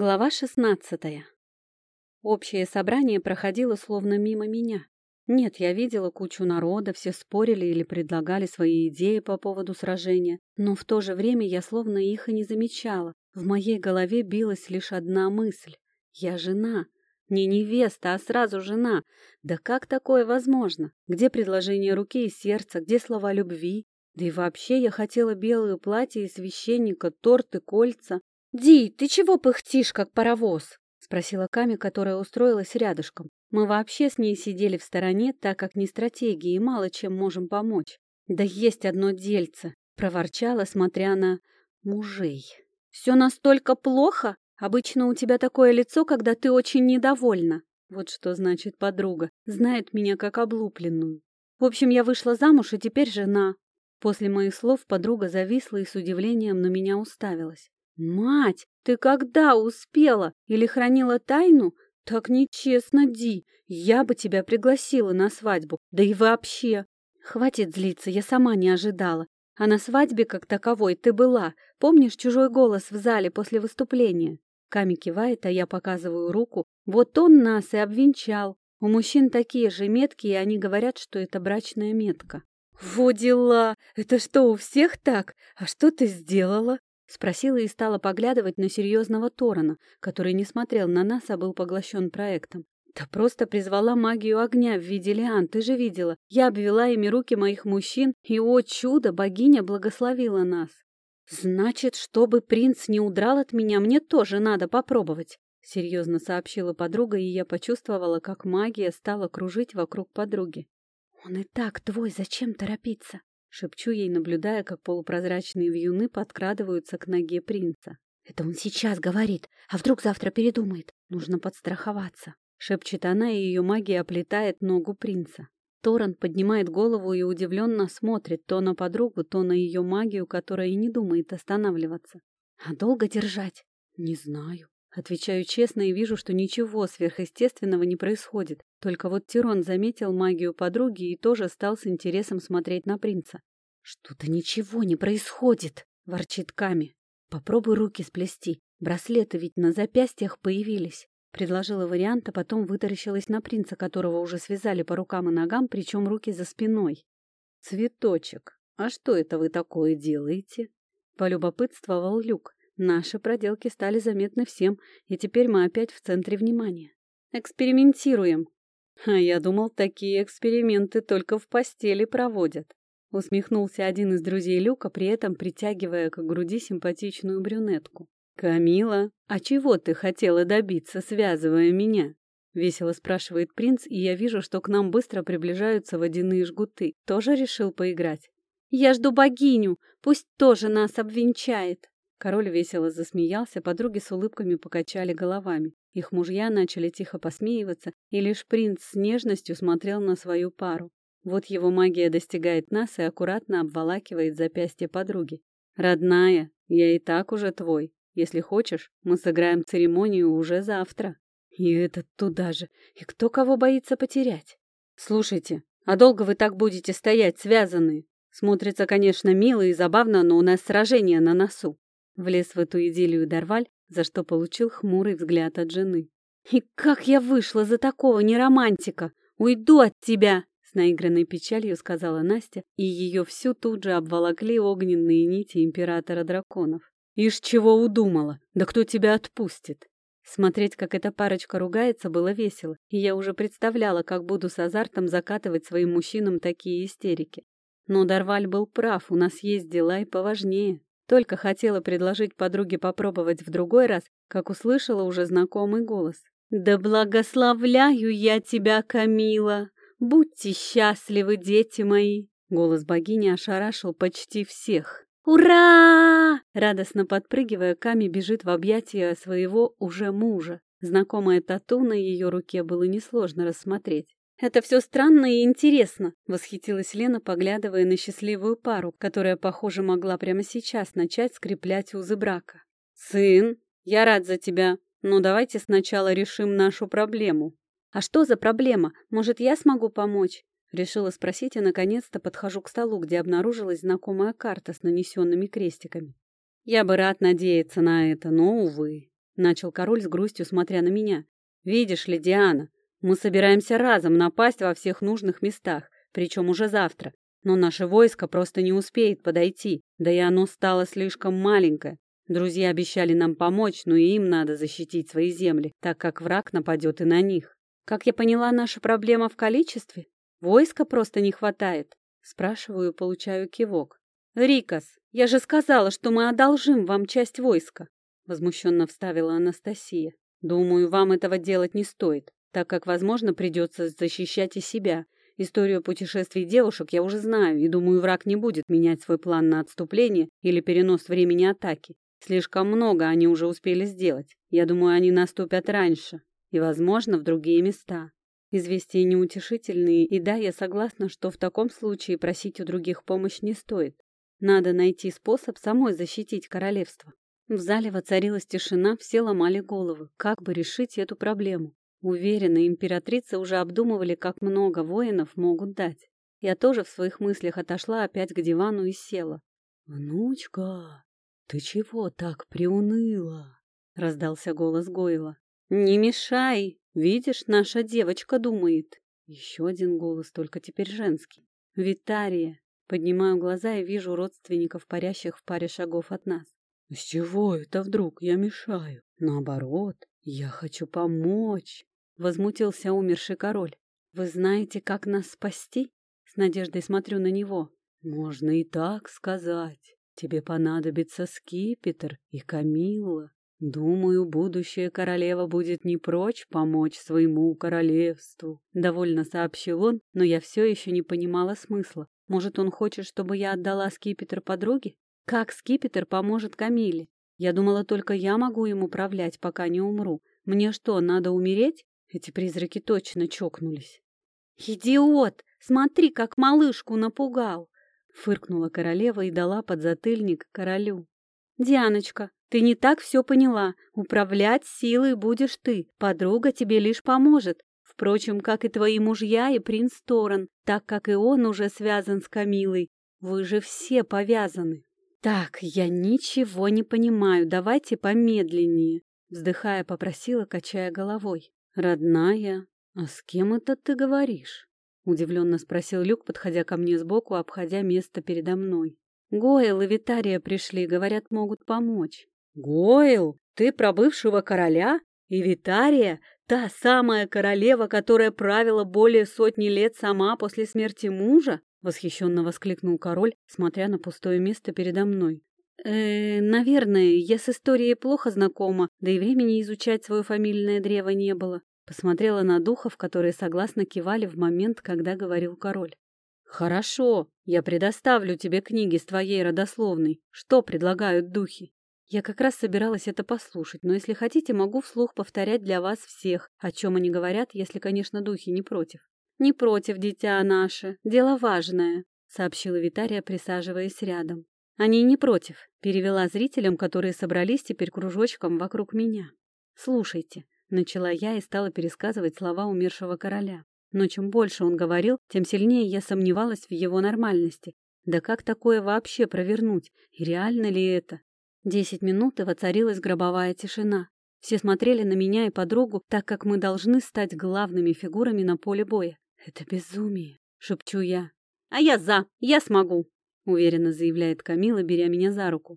Глава шестнадцатая. Общее собрание проходило словно мимо меня. Нет, я видела кучу народа, все спорили или предлагали свои идеи по поводу сражения, но в то же время я словно их и не замечала. В моей голове билась лишь одна мысль. Я жена. Не невеста, а сразу жена. Да как такое возможно? Где предложение руки и сердца, где слова любви? Да и вообще я хотела белое платье и священника, торт и кольца, «Ди, ты чего пыхтишь, как паровоз?» — спросила Ками, которая устроилась рядышком. Мы вообще с ней сидели в стороне, так как не стратегии и мало чем можем помочь. «Да есть одно дельце!» — проворчала, смотря на мужей. «Все настолько плохо? Обычно у тебя такое лицо, когда ты очень недовольна». Вот что значит подруга. Знает меня как облупленную. В общем, я вышла замуж и теперь жена. После моих слов подруга зависла и с удивлением на меня уставилась. «Мать, ты когда успела? Или хранила тайну? Так нечестно, Ди. Я бы тебя пригласила на свадьбу. Да и вообще. Хватит злиться, я сама не ожидала. А на свадьбе как таковой ты была. Помнишь чужой голос в зале после выступления? Ками кивает, а я показываю руку. Вот он нас и обвенчал. У мужчин такие же метки, и они говорят, что это брачная метка. «Во дела! Это что, у всех так? А что ты сделала?» Спросила и стала поглядывать на серьезного Торана, который не смотрел на нас, а был поглощен проектом. Да просто призвала магию огня в виде лиан, ты же видела. Я обвела ими руки моих мужчин, и, о чудо, богиня благословила нас. Значит, чтобы принц не удрал от меня, мне тоже надо попробовать. Серьезно сообщила подруга, и я почувствовала, как магия стала кружить вокруг подруги. «Он и так твой, зачем торопиться?» Шепчу ей, наблюдая, как полупрозрачные вьюны подкрадываются к ноге принца. «Это он сейчас говорит, а вдруг завтра передумает? Нужно подстраховаться!» Шепчет она, и ее магия оплетает ногу принца. Торрен поднимает голову и удивленно смотрит то на подругу, то на ее магию, которая и не думает останавливаться. «А долго держать?» «Не знаю». Отвечаю честно и вижу, что ничего сверхъестественного не происходит. Только вот Тирон заметил магию подруги и тоже стал с интересом смотреть на принца. «Что-то ничего не происходит!» — ворчит Ками. «Попробуй руки сплести. Браслеты ведь на запястьях появились». Предложила вариант, а потом вытаращилась на принца, которого уже связали по рукам и ногам, причем руки за спиной. «Цветочек, а что это вы такое делаете?» — полюбопытствовал Люк. Наши проделки стали заметны всем, и теперь мы опять в центре внимания. Экспериментируем. А я думал, такие эксперименты только в постели проводят. Усмехнулся один из друзей Люка, при этом притягивая к груди симпатичную брюнетку. «Камила, а чего ты хотела добиться, связывая меня?» Весело спрашивает принц, и я вижу, что к нам быстро приближаются водяные жгуты. Тоже решил поиграть? «Я жду богиню, пусть тоже нас обвенчает!» Король весело засмеялся, подруги с улыбками покачали головами. Их мужья начали тихо посмеиваться, и лишь принц с нежностью смотрел на свою пару. Вот его магия достигает нас и аккуратно обволакивает запястье подруги. «Родная, я и так уже твой. Если хочешь, мы сыграем церемонию уже завтра». И этот туда же. И кто кого боится потерять? «Слушайте, а долго вы так будете стоять, связанные? Смотрится, конечно, мило и забавно, но у нас сражение на носу. Влез в эту идиллию Дарваль, за что получил хмурый взгляд от жены. «И как я вышла за такого неромантика! Уйду от тебя!» С наигранной печалью сказала Настя, и ее всю тут же обволокли огненные нити императора драконов. «Ишь, чего удумала? Да кто тебя отпустит?» Смотреть, как эта парочка ругается, было весело, и я уже представляла, как буду с азартом закатывать своим мужчинам такие истерики. Но Дарваль был прав, у нас есть дела и поважнее. Только хотела предложить подруге попробовать в другой раз, как услышала уже знакомый голос. «Да благословляю я тебя, Камила! Будьте счастливы, дети мои!» Голос богини ошарашил почти всех. «Ура!» Радостно подпрыгивая, Ками бежит в объятия своего уже мужа. Знакомая тату на ее руке было несложно рассмотреть. «Это все странно и интересно», — восхитилась Лена, поглядывая на счастливую пару, которая, похоже, могла прямо сейчас начать скреплять узы брака. «Сын, я рад за тебя, но давайте сначала решим нашу проблему». «А что за проблема? Может, я смогу помочь?» Решила спросить и, наконец-то, подхожу к столу, где обнаружилась знакомая карта с нанесенными крестиками. «Я бы рад надеяться на это, но, увы». начал король с грустью, смотря на меня. «Видишь ли, Диана, мы собираемся разом напасть во всех нужных местах, причем уже завтра. Но наше войско просто не успеет подойти, да и оно стало слишком маленькое. Друзья обещали нам помочь, но и им надо защитить свои земли, так как враг нападет и на них. Как я поняла, наша проблема в количестве? Войска просто не хватает. Спрашиваю, получаю кивок. «Рикас, я же сказала, что мы одолжим вам часть войска!» Возмущенно вставила Анастасия. «Думаю, вам этого делать не стоит, так как, возможно, придется защищать и себя. Историю путешествий девушек я уже знаю, и думаю, враг не будет менять свой план на отступление или перенос времени атаки. Слишком много они уже успели сделать. Я думаю, они наступят раньше и, возможно, в другие места. Известия неутешительные, и да, я согласна, что в таком случае просить у других помощь не стоит. Надо найти способ самой защитить королевство. В зале воцарилась тишина, все ломали головы, как бы решить эту проблему. Уверена, императрицы уже обдумывали, как много воинов могут дать. Я тоже в своих мыслях отошла опять к дивану и села. «Внучка, ты чего так приуныла?» — раздался голос Гойла. «Не мешай!» Видишь, наша девочка думает. Еще один голос, только теперь женский. Витария. Поднимаю глаза и вижу родственников, парящих в паре шагов от нас. С чего это вдруг я мешаю? Наоборот, я хочу помочь. Возмутился умерший король. Вы знаете, как нас спасти? С надеждой смотрю на него. Можно и так сказать. Тебе понадобится скипетр и Камилла. «Думаю, будущая королева будет не прочь помочь своему королевству», — довольно сообщил он, но я все еще не понимала смысла. Может, он хочет, чтобы я отдала скипетр подруге? Как скипетр поможет Камиле? Я думала, только я могу им управлять, пока не умру. Мне что, надо умереть? Эти призраки точно чокнулись. «Идиот! Смотри, как малышку напугал!» Фыркнула королева и дала подзатыльник королю. «Дианочка, ты не так все поняла. Управлять силой будешь ты. Подруга тебе лишь поможет. Впрочем, как и твои мужья и принц Торан, так как и он уже связан с Камилой. Вы же все повязаны. Так, я ничего не понимаю. Давайте помедленнее. Вздыхая, попросила, качая головой. Родная, а с кем это ты говоришь? Удивленно спросил Люк, подходя ко мне сбоку, обходя место передо мной. Гойл и Витария пришли, говорят, могут помочь. Гойл, ты про бывшего короля? И Витария, та самая королева, которая правила более сотни лет сама после смерти мужа? Восхищенно воскликнул король, смотря на пустое место передо мной. Э, наверное, я с историей плохо знакома, да и времени изучать свое фамильное древо не было. Посмотрела на духов, которые согласно кивали в момент, когда говорил король. «Хорошо, я предоставлю тебе книги с твоей родословной. Что предлагают духи?» Я как раз собиралась это послушать, но если хотите, могу вслух повторять для вас всех, о чем они говорят, если, конечно, духи не против. «Не против, дитя наше, дело важное», — сообщила Витария, присаживаясь рядом. «Они не против», — перевела зрителям, которые собрались теперь кружочком вокруг меня. «Слушайте», — начала я и стала пересказывать слова умершего короля. Но чем больше он говорил, тем сильнее я сомневалась в его нормальности. Да как такое вообще провернуть? И реально ли это? Десять минут, и воцарилась гробовая тишина. Все смотрели на меня и подругу, так как мы должны стать главными фигурами на поле боя. «Это безумие», — шепчу я. «А я за, я смогу», — уверенно заявляет Камила, беря меня за руку.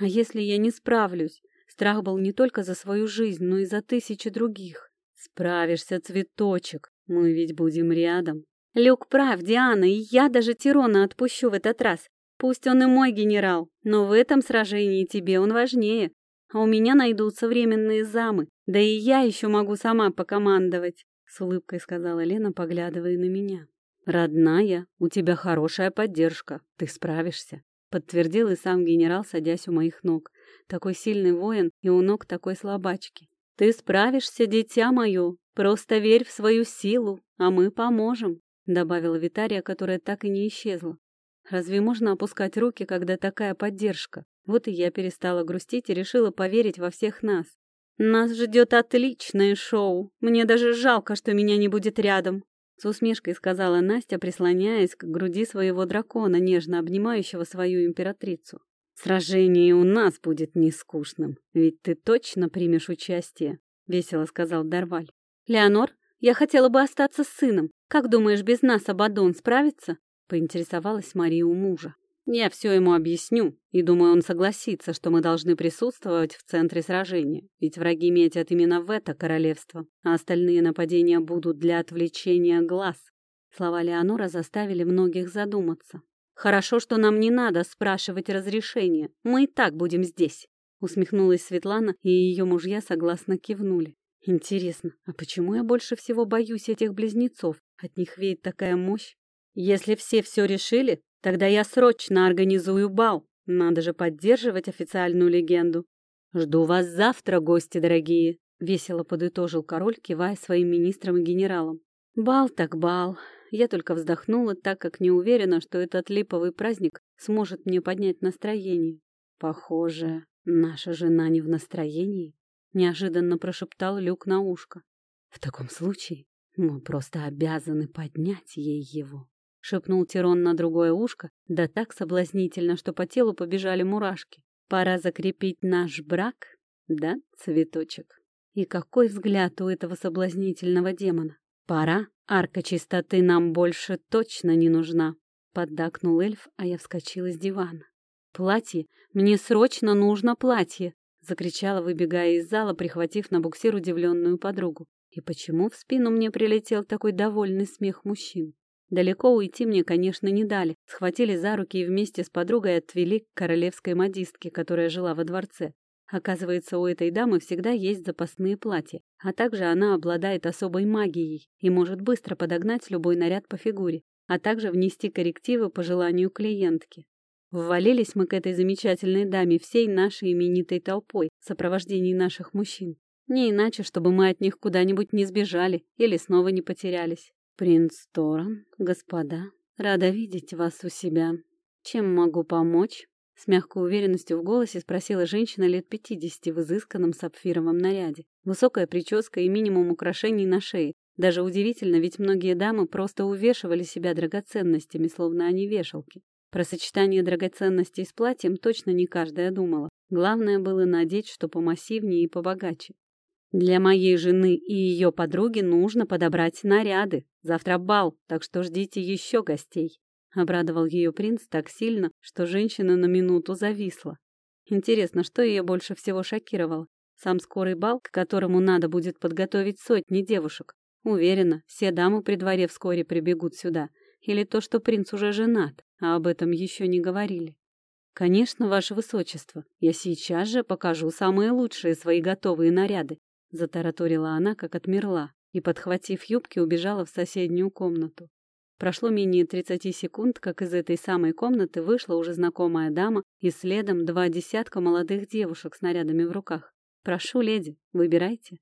«А если я не справлюсь?» Страх был не только за свою жизнь, но и за тысячи других. «Справишься, цветочек, мы ведь будем рядом». «Люк прав, Диана, и я даже Тирона отпущу в этот раз. Пусть он и мой генерал, но в этом сражении тебе он важнее. А у меня найдутся временные замы, да и я еще могу сама покомандовать», — с улыбкой сказала Лена, поглядывая на меня. «Родная, у тебя хорошая поддержка, ты справишься», — подтвердил и сам генерал, садясь у моих ног. Такой сильный воин и у ног такой слабачки. «Ты справишься, дитя мое, просто верь в свою силу, а мы поможем», — добавила Витария, которая так и не исчезла. Разве можно опускать руки, когда такая поддержка? Вот и я перестала грустить и решила поверить во всех нас. Нас ждет отличное шоу. Мне даже жалко, что меня не будет рядом. С усмешкой сказала Настя, прислоняясь к груди своего дракона, нежно обнимающего свою императрицу. Сражение у нас будет нескучным, ведь ты точно примешь участие, весело сказал Дарваль. Леонор, я хотела бы остаться с сыном. Как думаешь, без нас Абадон справится? Поинтересовалась Мария у мужа. Я все ему объясню, и думаю, он согласится, что мы должны присутствовать в центре сражения, ведь враги метят именно в это королевство, а остальные нападения будут для отвлечения глаз. Слова Леонора заставили многих задуматься. «Хорошо, что нам не надо спрашивать разрешения, мы и так будем здесь», усмехнулась Светлана, и ее мужья согласно кивнули. «Интересно, а почему я больше всего боюсь этих близнецов? От них веет такая мощь. Если все все решили, Тогда я срочно организую бал. Надо же поддерживать официальную легенду. Жду вас завтра, гости дорогие, весело подытожил король, кивая своим министрам и генералам. Бал так бал. Я только вздохнула, так как не уверена, что этот липовый праздник сможет мне поднять настроение. Похоже, наша жена не в настроении, неожиданно прошептал Люк на ушко. В таком случае мы просто обязаны поднять ей его шепнул Тирон на другое ушко, да так соблазнительно, что по телу побежали мурашки. Пора закрепить наш брак, да, цветочек? И какой взгляд у этого соблазнительного демона? Пора, арка чистоты нам больше точно не нужна, поддакнул эльф, а я вскочила с дивана. Платье, мне срочно нужно платье, закричала, выбегая из зала, прихватив на буксир удивленную подругу. И почему в спину мне прилетел такой довольный смех мужчин? Далеко уйти мне, конечно, не дали. Схватили за руки и вместе с подругой отвели к королевской модистке, которая жила во дворце. Оказывается, у этой дамы всегда есть запасные платья, а также она обладает особой магией и может быстро подогнать любой наряд по фигуре, а также внести коррективы по желанию клиентки. Ввалились мы к этой замечательной даме всей нашей именитой толпой в сопровождении наших мужчин. Не иначе, чтобы мы от них куда-нибудь не сбежали или снова не потерялись. «Принц Торан, господа, рада видеть вас у себя. Чем могу помочь?» С мягкой уверенностью в голосе спросила женщина лет пятидесяти в изысканном сапфировом наряде. Высокая прическа и минимум украшений на шее. Даже удивительно, ведь многие дамы просто увешивали себя драгоценностями, словно они вешалки. Про сочетание драгоценностей с платьем точно не каждая думала. Главное было надеть что помассивнее и побогаче. Для моей жены и ее подруги нужно подобрать наряды. Завтра бал, так что ждите еще гостей. Обрадовал ее принц так сильно, что женщина на минуту зависла. Интересно, что ее больше всего шокировало? Сам скорый бал, к которому надо будет подготовить сотни девушек. Уверена, все дамы при дворе вскоре прибегут сюда. Или то, что принц уже женат, а об этом еще не говорили. Конечно, ваше высочество, я сейчас же покажу самые лучшие свои готовые наряды. Затараторила она, как отмерла, и, подхватив юбки, убежала в соседнюю комнату. Прошло менее тридцати секунд, как из этой самой комнаты вышла уже знакомая дама и следом два десятка молодых девушек с нарядами в руках. «Прошу, леди, выбирайте».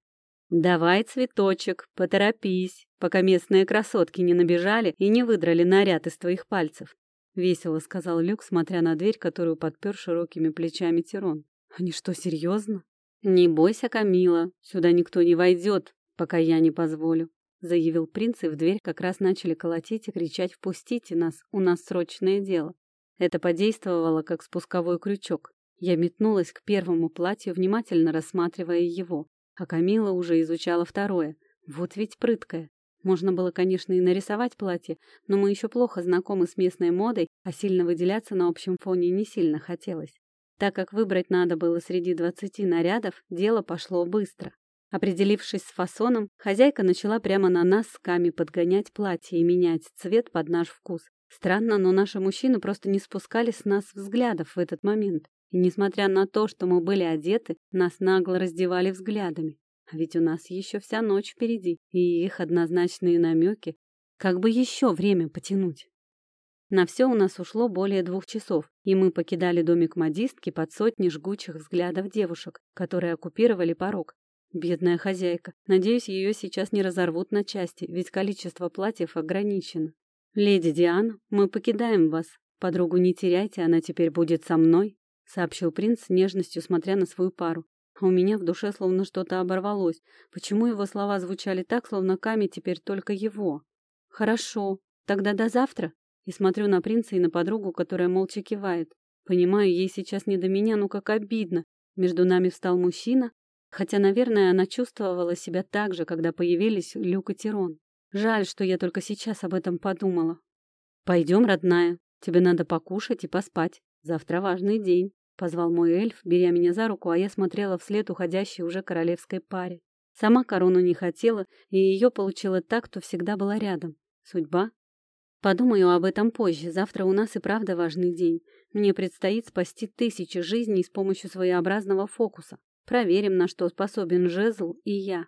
«Давай, цветочек, поторопись, пока местные красотки не набежали и не выдрали наряд из твоих пальцев», — весело сказал Люк, смотря на дверь, которую подпер широкими плечами Тирон. «Они что, серьезно?» «Не бойся, Камила, сюда никто не войдет, пока я не позволю», заявил принц, и в дверь как раз начали колотить и кричать «Впустите нас, у нас срочное дело». Это подействовало как спусковой крючок. Я метнулась к первому платью, внимательно рассматривая его, а Камила уже изучала второе. Вот ведь прыткая. Можно было, конечно, и нарисовать платье, но мы еще плохо знакомы с местной модой, а сильно выделяться на общем фоне не сильно хотелось. Так как выбрать надо было среди двадцати нарядов, дело пошло быстро. Определившись с фасоном, хозяйка начала прямо на нас с Ками подгонять платье и менять цвет под наш вкус. Странно, но наши мужчины просто не спускали с нас взглядов в этот момент. И несмотря на то, что мы были одеты, нас нагло раздевали взглядами. А ведь у нас еще вся ночь впереди, и их однозначные намеки. Как бы еще время потянуть? На все у нас ушло более двух часов, и мы покидали домик модистки под сотни жгучих взглядов девушек, которые оккупировали порог. Бедная хозяйка. Надеюсь, ее сейчас не разорвут на части, ведь количество платьев ограничено. «Леди Диана, мы покидаем вас. Подругу не теряйте, она теперь будет со мной», — сообщил принц с нежностью, смотря на свою пару. А у меня в душе словно что-то оборвалось. Почему его слова звучали так, словно Ками теперь только его? «Хорошо. Тогда до завтра», и смотрю на принца и на подругу, которая молча кивает. Понимаю, ей сейчас не до меня, ну как обидно. Между нами встал мужчина, хотя, наверное, она чувствовала себя так же, когда появились Люк и Тирон. Жаль, что я только сейчас об этом подумала. «Пойдем, родная, тебе надо покушать и поспать. Завтра важный день», — позвал мой эльф, беря меня за руку, а я смотрела вслед уходящей уже королевской паре. Сама корону не хотела, и ее получила так, кто всегда была рядом. Судьба? Подумаю об этом позже, завтра у нас и правда важный день. Мне предстоит спасти тысячи жизней с помощью своеобразного фокуса. Проверим, на что способен жезл и я.